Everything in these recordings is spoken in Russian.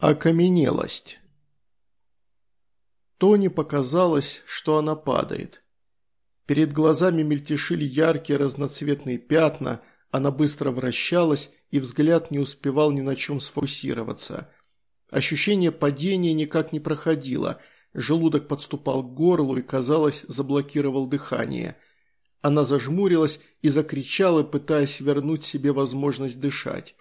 Окаменелость. Тони показалось, что она падает. Перед глазами мельтешили яркие разноцветные пятна, она быстро вращалась, и взгляд не успевал ни на чем сфокусироваться. Ощущение падения никак не проходило, желудок подступал к горлу и, казалось, заблокировал дыхание. Она зажмурилась и закричала, пытаясь вернуть себе возможность дышать.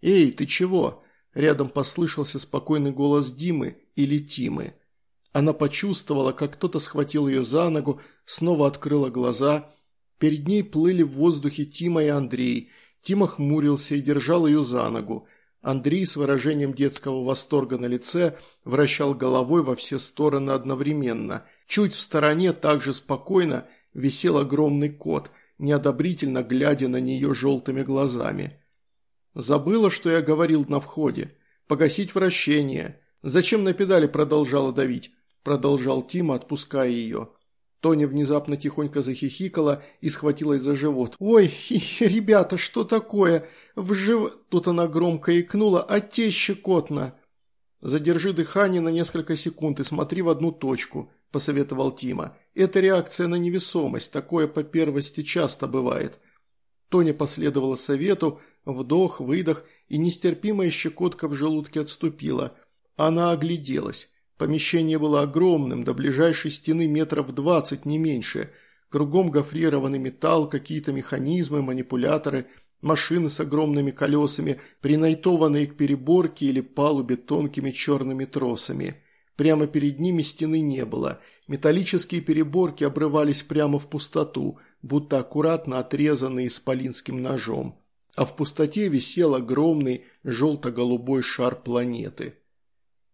«Эй, ты чего?» Рядом послышался спокойный голос Димы или Тимы. Она почувствовала, как кто-то схватил ее за ногу, снова открыла глаза. Перед ней плыли в воздухе Тима и Андрей. Тима хмурился и держал ее за ногу. Андрей с выражением детского восторга на лице вращал головой во все стороны одновременно. Чуть в стороне также спокойно висел огромный кот, неодобрительно глядя на нее желтыми глазами. Забыла, что я говорил на входе. Погасить вращение. Зачем на педали продолжала давить? Продолжал Тима, отпуская ее. Тоня внезапно тихонько захихикала и схватилась за живот. «Ой, ребята, что такое? В жив...» Тут она громко икнула. «А те щекотно!» «Задержи дыхание на несколько секунд и смотри в одну точку», – посоветовал Тима. «Это реакция на невесомость, такое по первости часто бывает». Тоня последовала совету, Вдох, выдох, и нестерпимая щекотка в желудке отступила. Она огляделась. Помещение было огромным, до ближайшей стены метров двадцать, не меньше. Кругом гофрированный металл, какие-то механизмы, манипуляторы, машины с огромными колесами, принайтованные к переборке или палубе тонкими черными тросами. Прямо перед ними стены не было. Металлические переборки обрывались прямо в пустоту, будто аккуратно отрезанные исполинским ножом а в пустоте висел огромный желто-голубой шар планеты.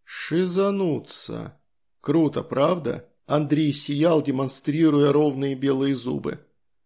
«Шизануться! Круто, правда?» Андрей сиял, демонстрируя ровные белые зубы.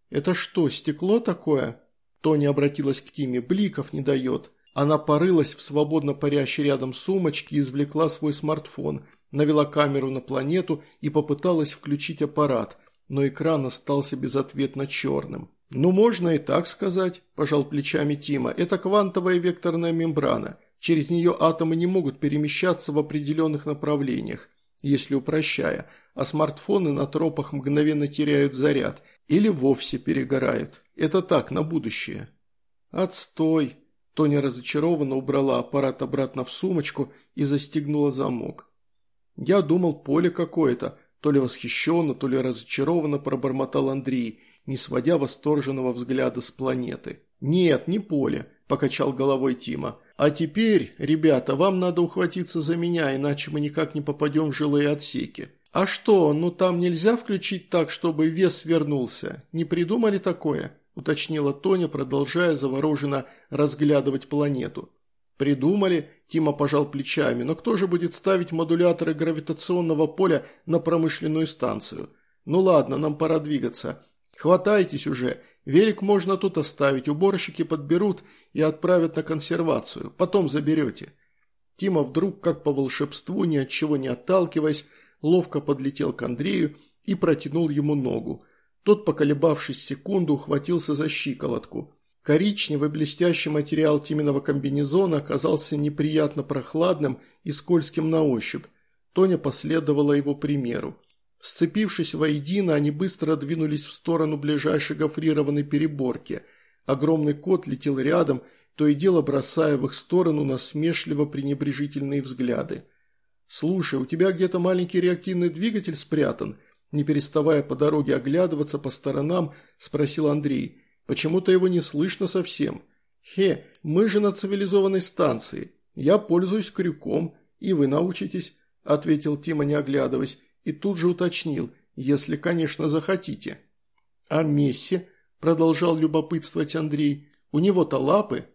«Это что, стекло такое?» Тони обратилась к Тиме. «Бликов не дает». Она порылась в свободно парящей рядом сумочке и извлекла свой смартфон, навела камеру на планету и попыталась включить аппарат, но экран остался безответно черным. «Ну, можно и так сказать», – пожал плечами Тима. «Это квантовая векторная мембрана. Через нее атомы не могут перемещаться в определенных направлениях, если упрощая, а смартфоны на тропах мгновенно теряют заряд или вовсе перегорают. Это так, на будущее». «Отстой!» Тоня разочарованно убрала аппарат обратно в сумочку и застегнула замок. «Я думал, поле какое-то», то ли восхищенно, то ли разочарованно пробормотал Андрей – не сводя восторженного взгляда с планеты. «Нет, не поле», – покачал головой Тима. «А теперь, ребята, вам надо ухватиться за меня, иначе мы никак не попадем в жилые отсеки». «А что, ну там нельзя включить так, чтобы вес вернулся? Не придумали такое?» – уточнила Тоня, продолжая завороженно разглядывать планету. «Придумали», – Тима пожал плечами, – «но кто же будет ставить модуляторы гравитационного поля на промышленную станцию? Ну ладно, нам пора двигаться. Хватайтесь уже, велик можно тут оставить, уборщики подберут и отправят на консервацию, потом заберете». Тима вдруг, как по волшебству, ни от чего не отталкиваясь, ловко подлетел к Андрею и протянул ему ногу. Тот, поколебавшись секунду, ухватился за щиколотку. Коричневый блестящий материал Тиминого комбинезона оказался неприятно прохладным и скользким на ощупь. Тоня последовала его примеру. Сцепившись воедино, они быстро двинулись в сторону ближайшей гофрированной переборки. Огромный кот летел рядом, то и дело бросая в их сторону насмешливо пренебрежительные взгляды. «Слушай, у тебя где-то маленький реактивный двигатель спрятан?» Не переставая по дороге оглядываться по сторонам, спросил Андрей. «Почему-то его не слышно совсем». «Хе, мы же на цивилизованной станции. Я пользуюсь крюком, и вы научитесь», – ответил Тима, не оглядываясь и тут же уточнил, если, конечно, захотите. «А Месси?» – продолжал любопытствовать Андрей. «У него-то лапы?»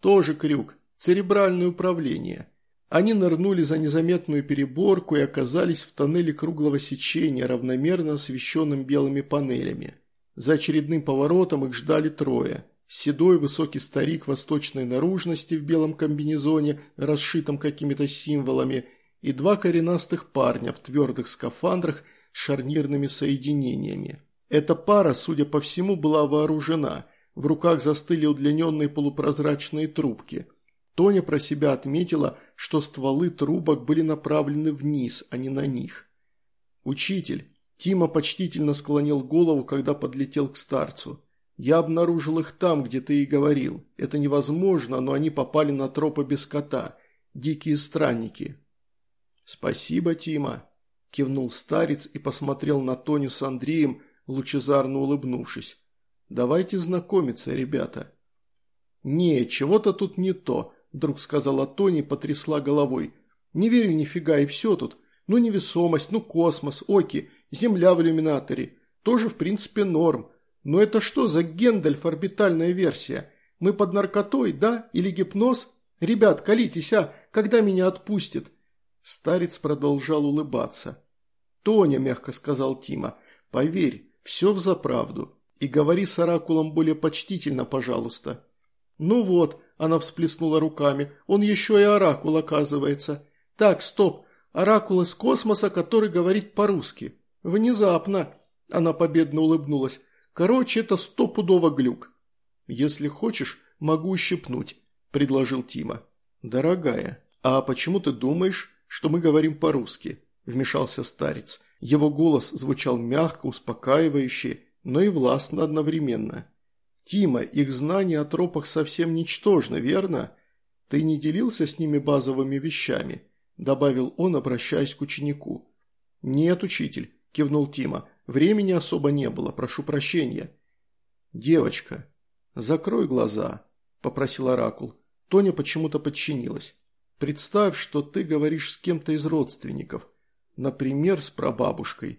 «Тоже крюк. Церебральное управление». Они нырнули за незаметную переборку и оказались в тоннеле круглого сечения, равномерно освещенным белыми панелями. За очередным поворотом их ждали трое. Седой высокий старик восточной наружности в белом комбинезоне, расшитом какими-то символами – и два коренастых парня в твердых скафандрах с шарнирными соединениями. Эта пара, судя по всему, была вооружена. В руках застыли удлиненные полупрозрачные трубки. Тоня про себя отметила, что стволы трубок были направлены вниз, а не на них. «Учитель!» Тима почтительно склонил голову, когда подлетел к старцу. «Я обнаружил их там, где ты и говорил. Это невозможно, но они попали на тропы без кота. Дикие странники». «Спасибо, Тима», – кивнул старец и посмотрел на Тоню с Андреем, лучезарно улыбнувшись. «Давайте знакомиться, ребята». «Не, чего-то тут не то», – вдруг сказала Тони потрясла головой. «Не верю нифига, и все тут. Ну, невесомость, ну, космос, оки, земля в иллюминаторе. Тоже, в принципе, норм. Но это что за Гендальф орбитальная версия? Мы под наркотой, да? Или гипноз? Ребят, колитесь, а? Когда меня отпустят?» Старец продолжал улыбаться. «Тоня», – мягко сказал Тима, – «поверь, все взаправду. И говори с оракулом более почтительно, пожалуйста». «Ну вот», – она всплеснула руками, – «он еще и оракул, оказывается. Так, стоп, оракул из космоса, который говорит по-русски. Внезапно», – она победно улыбнулась. «Короче, это стопудово глюк». «Если хочешь, могу ущипнуть», – предложил Тима. «Дорогая, а почему ты думаешь, что мы говорим по-русски?» – вмешался старец. Его голос звучал мягко, успокаивающе, но и властно одновременно. «Тима, их знания о тропах совсем ничтожны, верно? Ты не делился с ними базовыми вещами?» – добавил он, обращаясь к ученику. «Нет, учитель», – кивнул Тима, – «времени особо не было, прошу прощения». «Девочка, закрой глаза», – попросил Оракул. Тоня почему-то подчинилась. Представь, что ты говоришь с кем-то из родственников, например, с прабабушкой.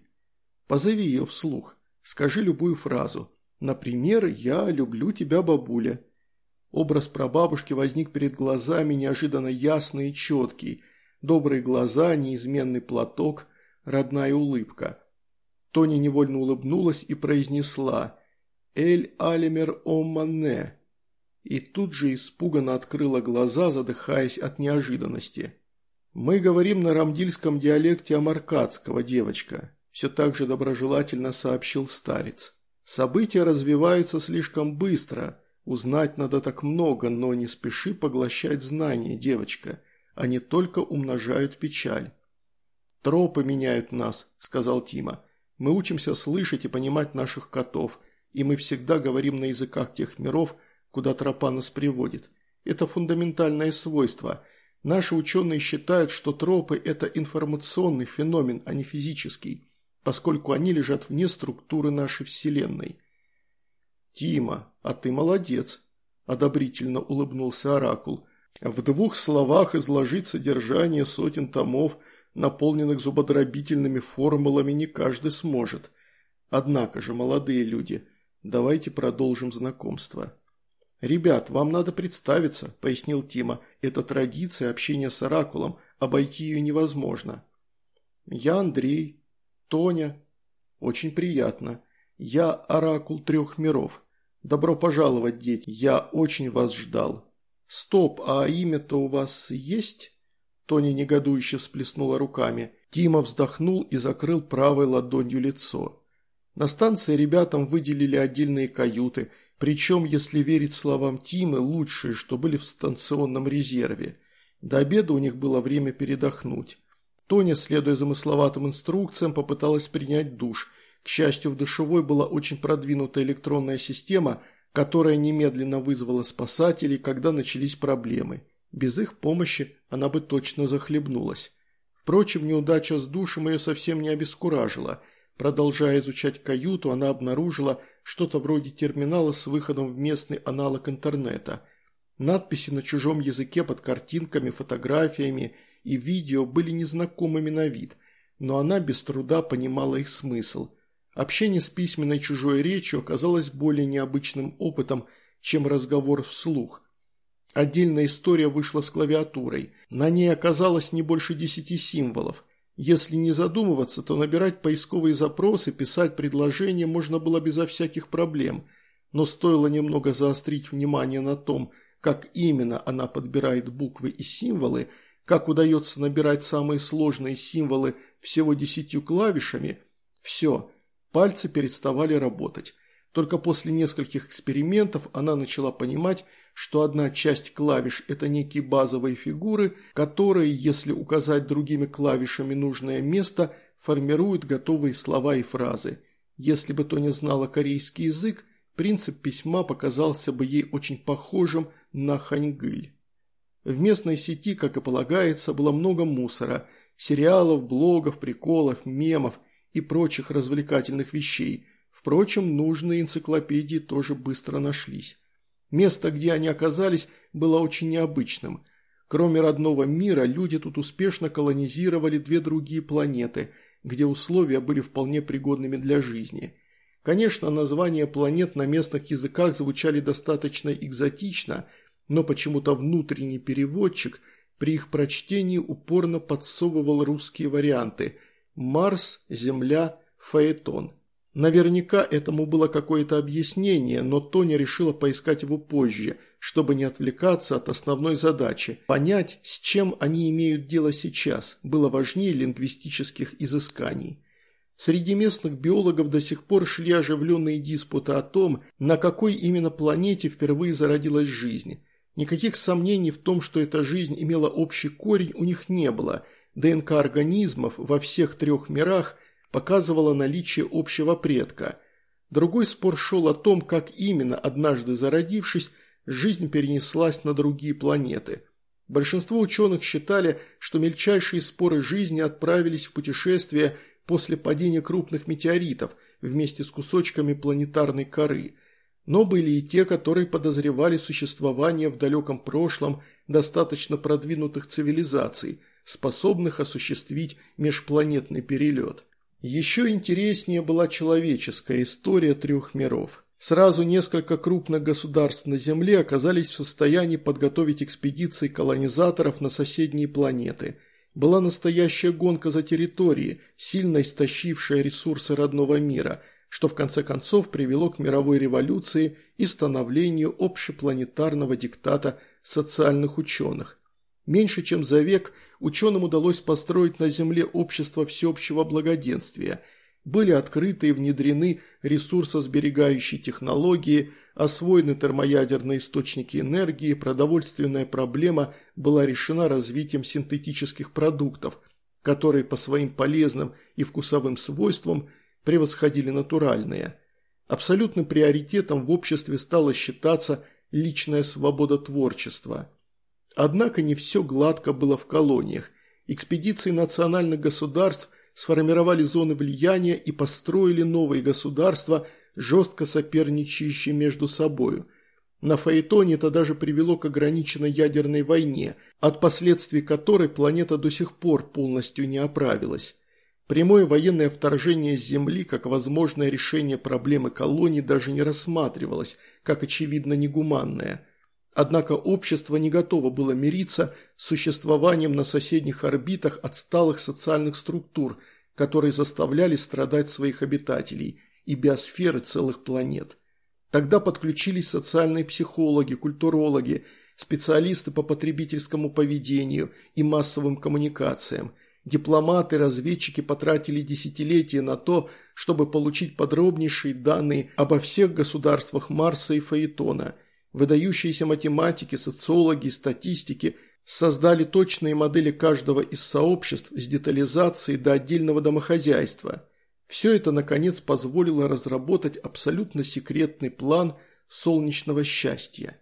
Позови ее вслух, скажи любую фразу. Например, «Я люблю тебя, бабуля». Образ прабабушки возник перед глазами неожиданно ясный и четкий. Добрые глаза, неизменный платок, родная улыбка. Тони невольно улыбнулась и произнесла «Эль алимер о мане» и тут же испуганно открыла глаза, задыхаясь от неожиданности. «Мы говорим на рамдильском диалекте амаркадского, девочка», – все так же доброжелательно сообщил старец. «События развиваются слишком быстро. Узнать надо так много, но не спеши поглощать знания, девочка. Они только умножают печаль». «Тропы меняют нас», – сказал Тима. «Мы учимся слышать и понимать наших котов, и мы всегда говорим на языках тех миров, куда тропа нас приводит. Это фундаментальное свойство. Наши ученые считают, что тропы – это информационный феномен, а не физический, поскольку они лежат вне структуры нашей Вселенной. «Тима, а ты молодец», – одобрительно улыбнулся Оракул. «В двух словах изложить содержание сотен томов, наполненных зубодробительными формулами, не каждый сможет. Однако же, молодые люди, давайте продолжим знакомство». «Ребят, вам надо представиться», – пояснил Тима. «Это традиция общения с Оракулом, обойти ее невозможно». «Я Андрей. Тоня. Очень приятно. Я Оракул трех миров. Добро пожаловать, дети. Я очень вас ждал». «Стоп, а имя-то у вас есть?» Тоня негодующе всплеснула руками. Тима вздохнул и закрыл правой ладонью лицо. На станции ребятам выделили отдельные каюты – причем, если верить словам Тимы, лучшие, что были в станционном резерве. До обеда у них было время передохнуть. Тоня, следуя замысловатым инструкциям, попыталась принять душ. К счастью, в душевой была очень продвинутая электронная система, которая немедленно вызвала спасателей, когда начались проблемы. Без их помощи она бы точно захлебнулась. Впрочем, неудача с душем ее совсем не обескуражила. Продолжая изучать каюту, она обнаружила, что-то вроде терминала с выходом в местный аналог интернета. Надписи на чужом языке под картинками, фотографиями и видео были незнакомыми на вид, но она без труда понимала их смысл. Общение с письменной чужой речью оказалось более необычным опытом, чем разговор вслух. Отдельная история вышла с клавиатурой. На ней оказалось не больше десяти символов – если не задумываться, то набирать поисковые запросы, писать предложения можно было безо всяких проблем, но стоило немного заострить внимание на том, как именно она подбирает буквы и символы, как удается набирать самые сложные символы всего десятью клавишами, все, пальцы переставали работать. Только после нескольких экспериментов она начала понимать, что одна часть клавиш – это некие базовые фигуры, которые, если указать другими клавишами нужное место, формируют готовые слова и фразы. Если бы Тоня знала корейский язык, принцип письма показался бы ей очень похожим на ханьгыль. В местной сети, как и полагается, было много мусора – сериалов, блогов, приколов, мемов и прочих развлекательных вещей. Впрочем, нужные энциклопедии тоже быстро нашлись. Место, где они оказались, было очень необычным. Кроме родного мира, люди тут успешно колонизировали две другие планеты, где условия были вполне пригодными для жизни. Конечно, названия планет на местных языках звучали достаточно экзотично, но почему-то внутренний переводчик при их прочтении упорно подсовывал русские варианты – Марс, Земля, Фаэтон – Наверняка этому было какое-то объяснение, но Тоня решила поискать его позже, чтобы не отвлекаться от основной задачи. Понять, с чем они имеют дело сейчас, было важнее лингвистических изысканий. Среди местных биологов до сих пор шли оживленные диспуты о том, на какой именно планете впервые зародилась жизнь. Никаких сомнений в том, что эта жизнь имела общий корень, у них не было. ДНК организмов во всех трех мирах – показывало наличие общего предка. Другой спор шел о том, как именно, однажды зародившись, жизнь перенеслась на другие планеты. Большинство ученых считали, что мельчайшие споры жизни отправились в путешествие после падения крупных метеоритов вместе с кусочками планетарной коры. Но были и те, которые подозревали существование в далеком прошлом достаточно продвинутых цивилизаций, способных осуществить межпланетный перелет. Еще интереснее была человеческая история трех миров. Сразу несколько крупных государств на Земле оказались в состоянии подготовить экспедиции колонизаторов на соседние планеты. Была настоящая гонка за территории, сильно истощившая ресурсы родного мира, что в конце концов привело к мировой революции и становлению общепланетарного диктата социальных ученых. Меньше чем за век ученым удалось построить на Земле общество всеобщего благоденствия. Были открыты и внедрены ресурсосберегающие технологии, освоены термоядерные источники энергии, продовольственная проблема была решена развитием синтетических продуктов, которые по своим полезным и вкусовым свойствам превосходили натуральные. Абсолютным приоритетом в обществе стала считаться личная свобода творчества – Однако не все гладко было в колониях. Экспедиции национальных государств сформировали зоны влияния и построили новые государства, жестко соперничающие между собою. На Фаэтоне это даже привело к ограниченной ядерной войне, от последствий которой планета до сих пор полностью не оправилась. Прямое военное вторжение с Земли как возможное решение проблемы колоний даже не рассматривалось, как очевидно негуманное – Однако общество не готово было мириться с существованием на соседних орбитах отсталых социальных структур, которые заставляли страдать своих обитателей и биосферы целых планет. Тогда подключились социальные психологи, культурологи, специалисты по потребительскому поведению и массовым коммуникациям. Дипломаты, разведчики потратили десятилетия на то, чтобы получить подробнейшие данные обо всех государствах Марса и Фаэтона – Выдающиеся математики, социологи статистики создали точные модели каждого из сообществ с детализацией до отдельного домохозяйства. Все это, наконец, позволило разработать абсолютно секретный план солнечного счастья.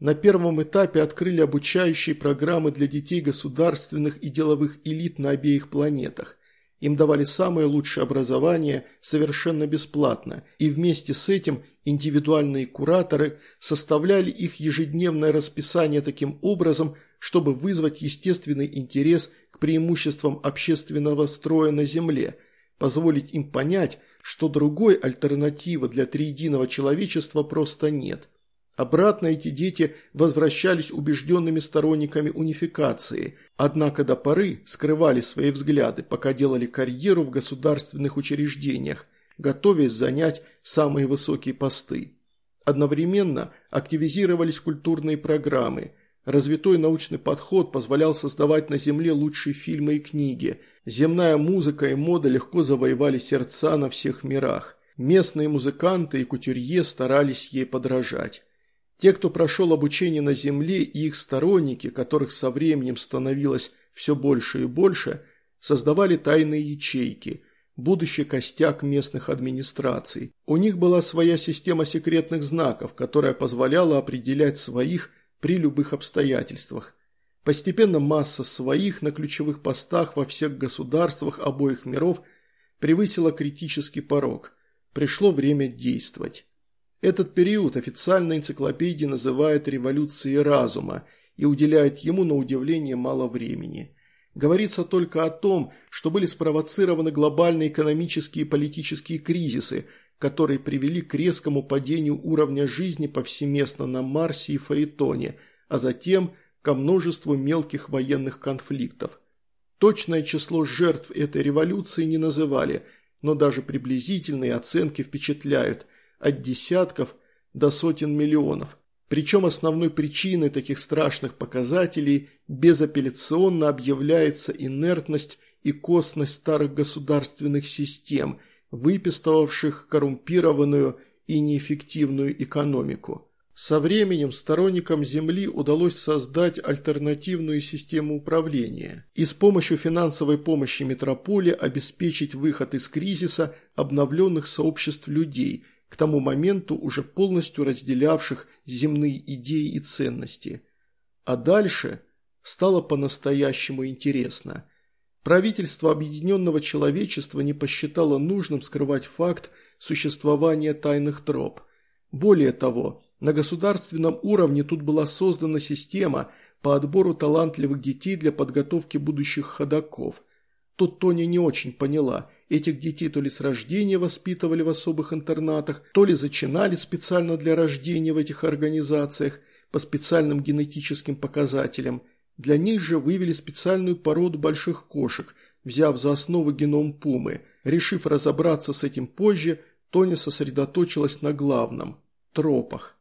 На первом этапе открыли обучающие программы для детей государственных и деловых элит на обеих планетах. Им давали самое лучшее образование совершенно бесплатно, и вместе с этим индивидуальные кураторы составляли их ежедневное расписание таким образом, чтобы вызвать естественный интерес к преимуществам общественного строя на Земле, позволить им понять, что другой альтернативы для триединого человечества просто нет – Обратно эти дети возвращались убежденными сторонниками унификации, однако до поры скрывали свои взгляды, пока делали карьеру в государственных учреждениях, готовясь занять самые высокие посты. Одновременно активизировались культурные программы. Развитой научный подход позволял создавать на Земле лучшие фильмы и книги. Земная музыка и мода легко завоевали сердца на всех мирах. Местные музыканты и кутюрье старались ей подражать. Те, кто прошел обучение на Земле и их сторонники, которых со временем становилось все больше и больше, создавали тайные ячейки, будущий костяк местных администраций. У них была своя система секретных знаков, которая позволяла определять своих при любых обстоятельствах. Постепенно масса своих на ключевых постах во всех государствах обоих миров превысила критический порог. Пришло время действовать. Этот период официально энциклопедия называет революцией разума и уделяет ему на удивление мало времени. Говорится только о том, что были спровоцированы глобальные экономические и политические кризисы, которые привели к резкому падению уровня жизни повсеместно на Марсе и Фаэтоне, а затем ко множеству мелких военных конфликтов. Точное число жертв этой революции не называли, но даже приблизительные оценки впечатляют – от десятков до сотен миллионов. Причем основной причиной таких страшных показателей безапелляционно объявляется инертность и косность старых государственных систем, выпистывавших коррумпированную и неэффективную экономику. Со временем сторонникам Земли удалось создать альтернативную систему управления и с помощью финансовой помощи метрополии обеспечить выход из кризиса обновленных сообществ людей – к тому моменту уже полностью разделявших земные идеи и ценности. А дальше стало по-настоящему интересно. Правительство Объединенного Человечества не посчитало нужным скрывать факт существования тайных троп. Более того, на государственном уровне тут была создана система по отбору талантливых детей для подготовки будущих ходаков. Тут Тоня не очень поняла – Этих детей то ли с рождения воспитывали в особых интернатах, то ли зачинали специально для рождения в этих организациях по специальным генетическим показателям. Для них же вывели специальную породу больших кошек, взяв за основу геном пумы. Решив разобраться с этим позже, Тоня сосредоточилась на главном – тропах.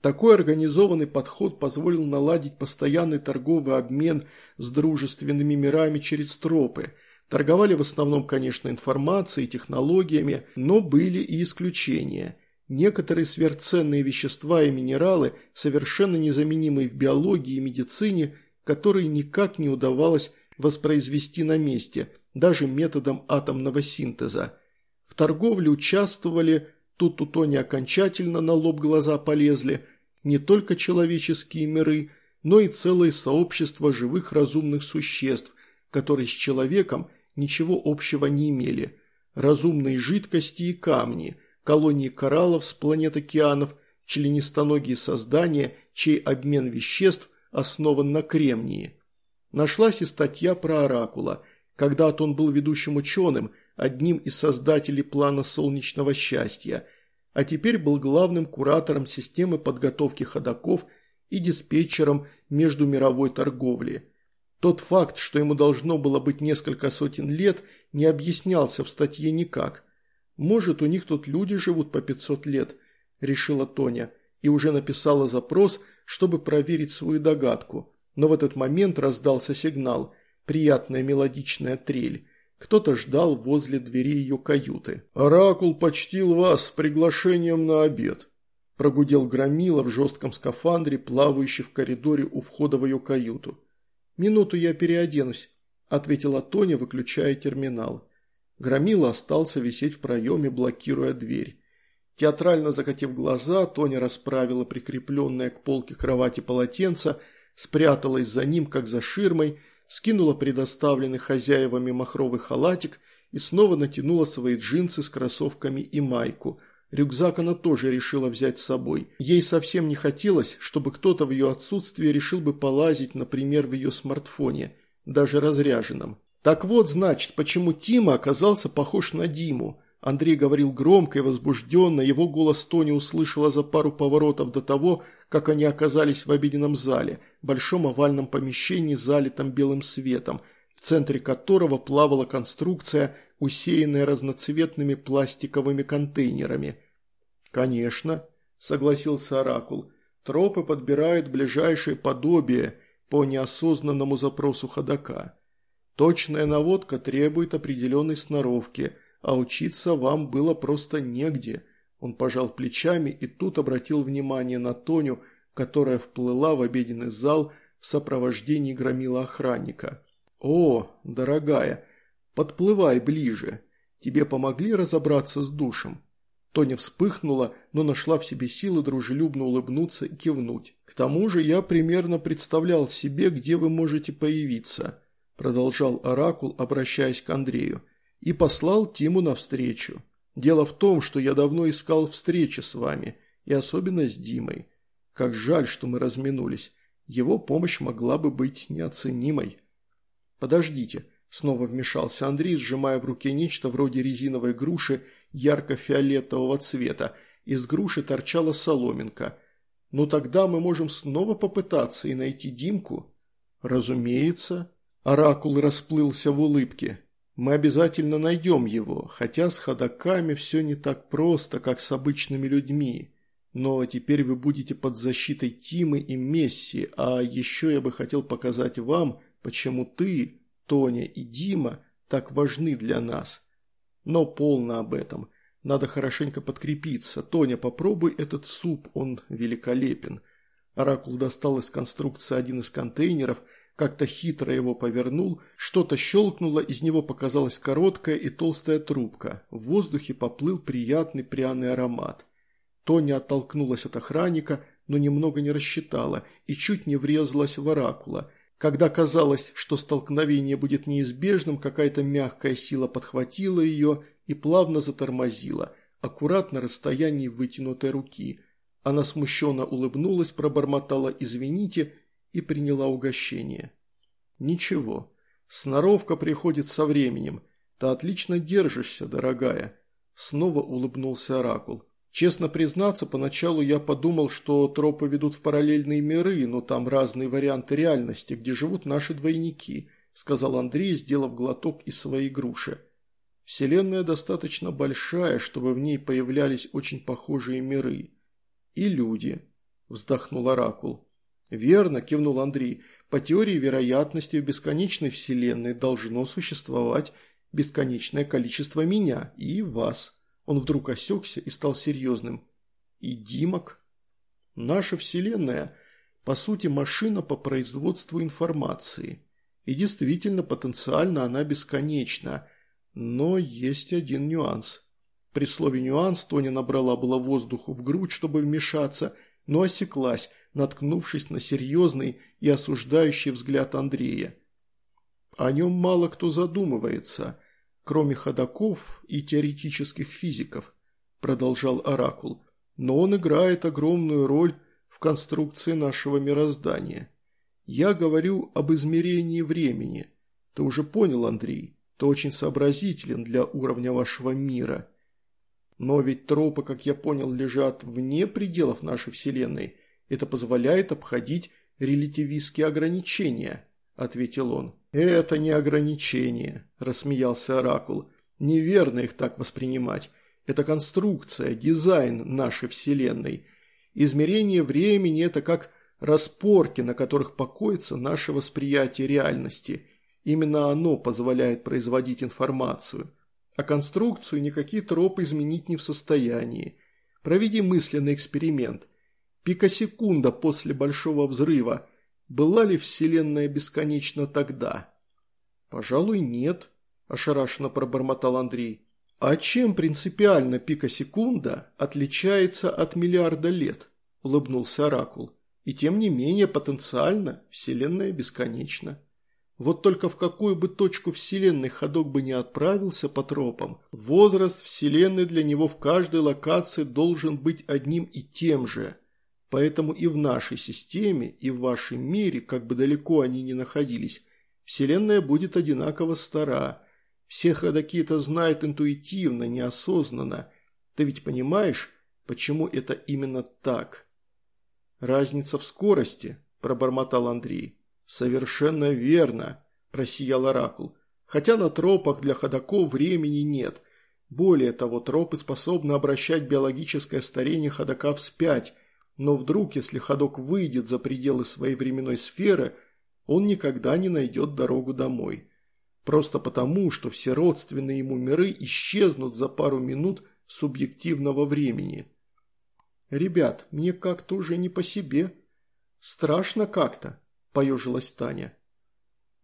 Такой организованный подход позволил наладить постоянный торговый обмен с дружественными мирами через тропы – Торговали в основном, конечно, информацией, технологиями, но были и исключения. Некоторые сверхценные вещества и минералы, совершенно незаменимые в биологии и медицине, которые никак не удавалось воспроизвести на месте, даже методом атомного синтеза. В торговле участвовали, тут у Тони окончательно на лоб глаза полезли, не только человеческие миры, но и целое сообщество живых разумных существ, которые с человеком ничего общего не имели. Разумные жидкости и камни, колонии кораллов с планет океанов, членистоногие создания, чей обмен веществ основан на кремнии. Нашлась и статья про Оракула. Когда-то он был ведущим ученым, одним из создателей плана солнечного счастья, а теперь был главным куратором системы подготовки ходаков и диспетчером междумировой торговли. Тот факт, что ему должно было быть несколько сотен лет, не объяснялся в статье никак. «Может, у них тут люди живут по 500 лет», – решила Тоня, и уже написала запрос, чтобы проверить свою догадку. Но в этот момент раздался сигнал, приятная мелодичная трель. Кто-то ждал возле двери ее каюты. «Оракул почтил вас приглашением на обед», – прогудел Громила в жестком скафандре, плавающий в коридоре у входа в ее каюту. «Минуту я переоденусь», – ответила Тоня, выключая терминал. Громила остался висеть в проеме, блокируя дверь. Театрально закатив глаза, Тоня расправила прикрепленное к полке кровати полотенце, спряталась за ним, как за ширмой, скинула предоставленный хозяевами махровый халатик и снова натянула свои джинсы с кроссовками и майку – Рюкзак она тоже решила взять с собой. Ей совсем не хотелось, чтобы кто-то в ее отсутствие решил бы полазить, например, в ее смартфоне, даже разряженном. Так вот, значит, почему Тима оказался похож на Диму. Андрей говорил громко и возбужденно, его голос Тони услышала за пару поворотов до того, как они оказались в обеденном зале, большом овальном помещении, залитом белым светом, в центре которого плавала конструкция, усеянная разноцветными пластиковыми контейнерами – «Конечно», – согласился Оракул. «Тропы подбирают ближайшее подобие по неосознанному запросу ходока. Точная наводка требует определенной сноровки, а учиться вам было просто негде». Он пожал плечами и тут обратил внимание на Тоню, которая вплыла в обеденный зал в сопровождении громила охранника. «О, дорогая, подплывай ближе. Тебе помогли разобраться с душем?» Тоня вспыхнула, но нашла в себе силы дружелюбно улыбнуться и кивнуть. «К тому же я примерно представлял себе, где вы можете появиться», продолжал Оракул, обращаясь к Андрею, и послал Тиму навстречу. «Дело в том, что я давно искал встречи с вами, и особенно с Димой. Как жаль, что мы разминулись. Его помощь могла бы быть неоценимой». «Подождите», – снова вмешался Андрей, сжимая в руке нечто вроде резиновой груши ярко-фиолетового цвета. Из груши торчала соломинка. «Ну тогда мы можем снова попытаться и найти Димку?» «Разумеется». Оракул расплылся в улыбке. «Мы обязательно найдем его, хотя с ходаками все не так просто, как с обычными людьми. Но теперь вы будете под защитой Тимы и Месси, а еще я бы хотел показать вам, почему ты, Тоня и Дима так важны для нас. Но полно об этом. Надо хорошенько подкрепиться. Тоня, попробуй этот суп, он великолепен. Оракул достал из конструкции один из контейнеров, как-то хитро его повернул, что-то щелкнуло, из него показалась короткая и толстая трубка. В воздухе поплыл приятный пряный аромат. Тоня оттолкнулась от охранника, но немного не рассчитала и чуть не врезалась в оракула. Когда казалось, что столкновение будет неизбежным, какая-то мягкая сила подхватила ее и плавно затормозила, аккуратно расстоянии вытянутой руки. Она смущенно улыбнулась, пробормотала «извините» и приняла угощение. «Ничего, сноровка приходит со временем. Ты отлично держишься, дорогая», – снова улыбнулся Оракул. Честно признаться, поначалу я подумал, что тропы ведут в параллельные миры, но там разные варианты реальности, где живут наши двойники, сказал Андрей, сделав глоток из своей груши. Вселенная достаточно большая, чтобы в ней появлялись очень похожие миры. И люди, вздохнул Оракул. Верно, кивнул Андрей. По теории вероятности в бесконечной вселенной должно существовать бесконечное количество меня и вас. Он вдруг осекся и стал серьезным. «И Димок?» «Наша Вселенная, по сути, машина по производству информации. И действительно, потенциально она бесконечна. Но есть один нюанс». При слове «нюанс» Тоня набрала было воздуху в грудь, чтобы вмешаться, но осеклась, наткнувшись на серьезный и осуждающий взгляд Андрея. О нем мало кто задумывается – кроме ходаков и теоретических физиков», – продолжал Оракул. «Но он играет огромную роль в конструкции нашего мироздания. Я говорю об измерении времени. Ты уже понял, Андрей, ты очень сообразителен для уровня вашего мира. Но ведь тропы, как я понял, лежат вне пределов нашей Вселенной. Это позволяет обходить релятивистские ограничения», – ответил он. «Это не ограничение», – рассмеялся Оракул. «Неверно их так воспринимать. Это конструкция, дизайн нашей Вселенной. Измерение времени – это как распорки, на которых покоится наше восприятие реальности. Именно оно позволяет производить информацию. А конструкцию никакие тропы изменить не в состоянии. Проведи мысленный эксперимент. Пикосекунда после Большого Взрыва – была ли Вселенная бесконечна тогда? Пожалуй, нет, ошарашенно пробормотал Андрей. А чем принципиально пикосекунда отличается от миллиарда лет? Улыбнулся Оракул. И тем не менее потенциально Вселенная бесконечна. Вот только в какую бы точку Вселенной ходок бы не отправился по тропам, возраст Вселенной для него в каждой локации должен быть одним и тем же – Поэтому и в нашей системе, и в вашем мире, как бы далеко они ни находились, Вселенная будет одинаково стара. Все ходаки это знают интуитивно, неосознанно. Ты ведь понимаешь, почему это именно так? Разница в скорости, пробормотал Андрей. Совершенно верно, просиял Оракул. Хотя на тропах для ходаков времени нет. Более того, тропы способны обращать биологическое старение ходока вспять – но вдруг, если ходок выйдет за пределы своей временной сферы, он никогда не найдет дорогу домой. Просто потому, что все родственные ему миры исчезнут за пару минут субъективного времени. «Ребят, мне как-то уже не по себе», «Страшно как-то», – поежилась Таня.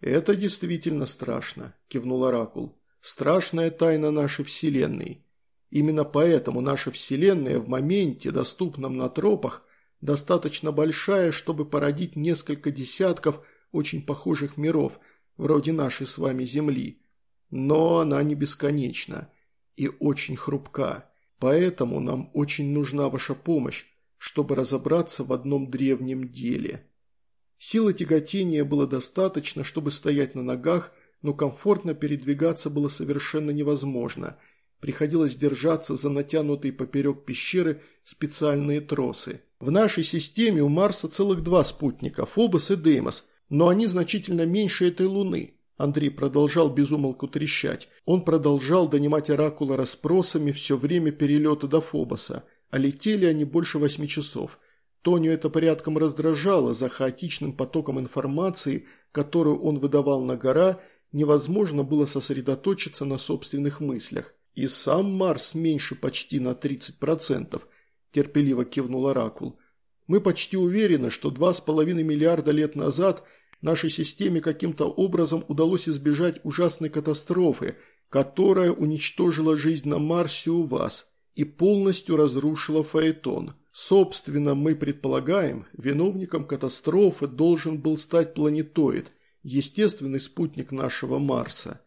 «Это действительно страшно», – кивнул Оракул. «Страшная тайна нашей Вселенной. Именно поэтому наша Вселенная в моменте, доступном на тропах, достаточно большая, чтобы породить несколько десятков очень похожих миров, вроде нашей с вами Земли. Но она не бесконечна и очень хрупка, поэтому нам очень нужна ваша помощь, чтобы разобраться в одном древнем деле. Силы тяготения было достаточно, чтобы стоять на ногах, но комфортно передвигаться было совершенно невозможно – Приходилось держаться за натянутые поперек пещеры специальные тросы. В нашей системе у Марса целых два спутника – Фобос и Деймос, но они значительно меньше этой Луны. Андрей продолжал безумолку трещать. Он продолжал донимать Оракула расспросами все время перелета до Фобоса, а летели они больше восьми часов. Тоню это порядком раздражало, за хаотичным потоком информации, которую он выдавал на гора, невозможно было сосредоточиться на собственных мыслях. «И сам Марс меньше почти на 30%, – терпеливо кивнул Оракул. «Мы почти уверены, что два с половиной миллиарда лет назад нашей системе каким-то образом удалось избежать ужасной катастрофы, которая уничтожила жизнь на Марсе у вас и полностью разрушила Фаэтон. Собственно, мы предполагаем, виновником катастрофы должен был стать планетоид, естественный спутник нашего Марса».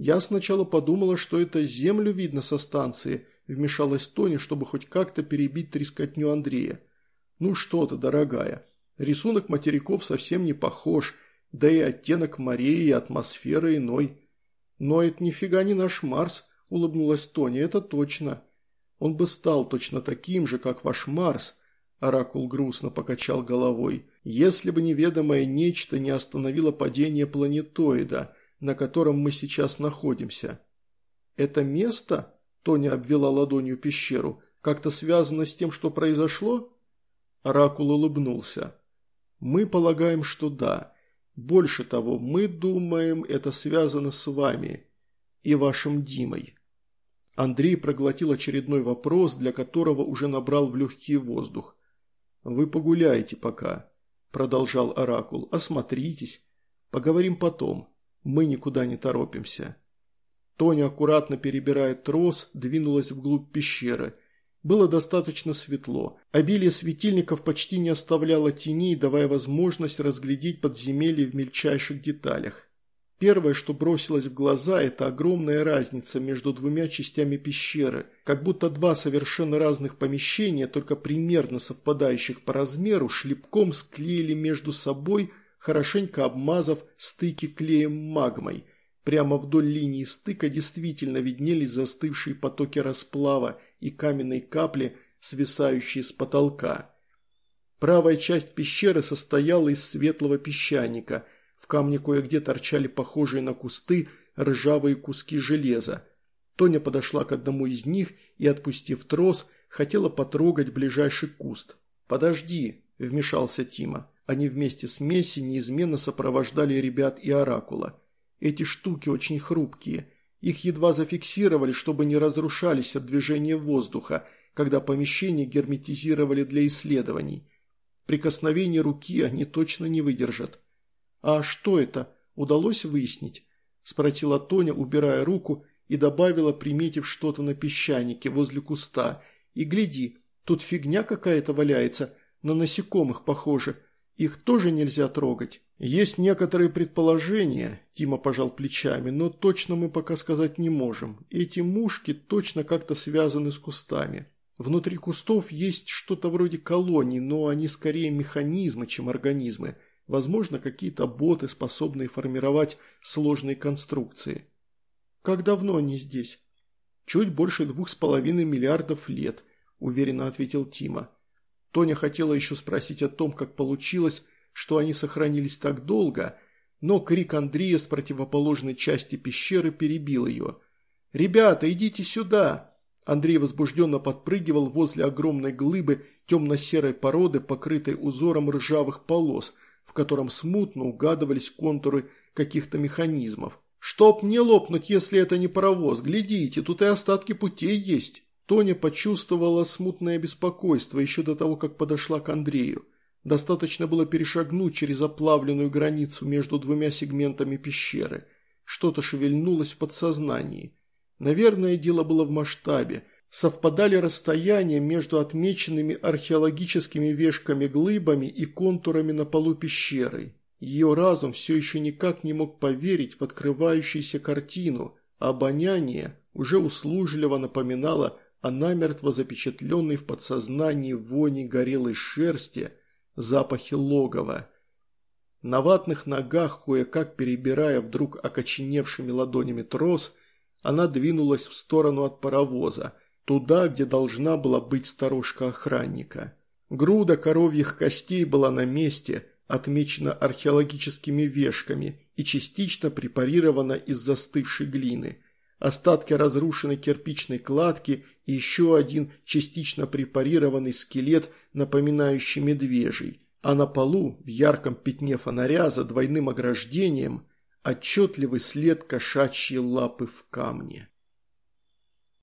Я сначала подумала, что это землю видно со станции, вмешалась Тони, чтобы хоть как-то перебить трескотню Андрея. Ну что ты, дорогая, рисунок материков совсем не похож, да и оттенок морей и атмосферы иной. Но это нифига не наш Марс, улыбнулась Тони, это точно. Он бы стал точно таким же, как ваш Марс, Оракул грустно покачал головой, если бы неведомое нечто не остановило падение планетоида – на котором мы сейчас находимся. Это место, Тоня обвела ладонью пещеру, как-то связано с тем, что произошло? Оракул улыбнулся. Мы полагаем, что да. Больше того, мы думаем, это связано с вами и вашим Димой. Андрей проглотил очередной вопрос, для которого уже набрал в легкий воздух. «Вы погуляйте пока», – продолжал Оракул, – «осмотритесь. Поговорим потом. Мы никуда не торопимся. Тоня, аккуратно перебирая трос, двинулась вглубь пещеры. Было достаточно светло. Обилие светильников почти не оставляло теней, давая возможность разглядеть подземелье в мельчайших деталях. Первое, что бросилось в глаза, это огромная разница между двумя частями пещеры, как будто два совершенно разных помещения, только примерно совпадающих по размеру, шлепком склеили между собой – хорошенько обмазав стыки клеем магмой. Прямо вдоль линии стыка действительно виднелись застывшие потоки расплава и каменные капли, свисающие с потолка. Правая часть пещеры состояла из светлого песчаника. В камне кое-где торчали похожие на кусты ржавые куски железа. Тоня подошла к одному из них и, отпустив трос, хотела потрогать ближайший куст. «Подожди», – вмешался Тима. Они вместе с Месси неизменно сопровождали ребят и Оракула. Эти штуки очень хрупкие. Их едва зафиксировали, чтобы не разрушались от движения воздуха, когда помещение герметизировали для исследований. Прикосновение руки они точно не выдержат. «А что это? Удалось выяснить?» – спросила Тоня, убирая руку, и добавила, приметив что-то на песчанике возле куста. «И гляди, тут фигня какая-то валяется, на насекомых похоже. Их тоже нельзя трогать. Есть некоторые предположения, Тима пожал плечами, но точно мы пока сказать не можем. Эти мушки точно как-то связаны с кустами. Внутри кустов есть что-то вроде колоний, но они скорее механизмы, чем организмы. Возможно, какие-то боты, способные формировать сложные конструкции. Как давно они здесь? Чуть больше двух с половиной миллиардов лет, уверенно ответил Тима. Тоня хотела еще спросить о том, как получилось, что они сохранились так долго, но крик Андрея с противоположной части пещеры перебил ее. «Ребята, идите сюда!» Андрей возбужденно подпрыгивал возле огромной глыбы темно-серой породы, покрытой узором ржавых полос, в котором смутно угадывались контуры каких-то механизмов. «Чтоб не лопнуть, если это не паровоз, глядите, тут и остатки путей есть!» Тоня почувствовала смутное беспокойство еще до того, как подошла к Андрею. Достаточно было перешагнуть через оплавленную границу между двумя сегментами пещеры. Что-то шевельнулось в подсознании. Наверное, дело было в масштабе. Совпадали расстояния между отмеченными археологическими вешками-глыбами и контурами на полу пещеры. Ее разум все еще никак не мог поверить в открывающуюся картину, а обоняние уже услужливо напоминало о намертво запечатленной в подсознании вони горелой шерсти, запахе логова. На ватных ногах, кое-как перебирая вдруг окоченевшими ладонями трос, она двинулась в сторону от паровоза, туда, где должна была быть сторожка охранника. Груда коровьих костей была на месте – отмечена археологическими вешками и частично препарирована из застывшей глины. Остатки разрушенной кирпичной кладки и еще один частично препарированный скелет, напоминающий медвежий. А на полу, в ярком пятне фонаря за двойным ограждением, отчетливый след кошачьей лапы в камне.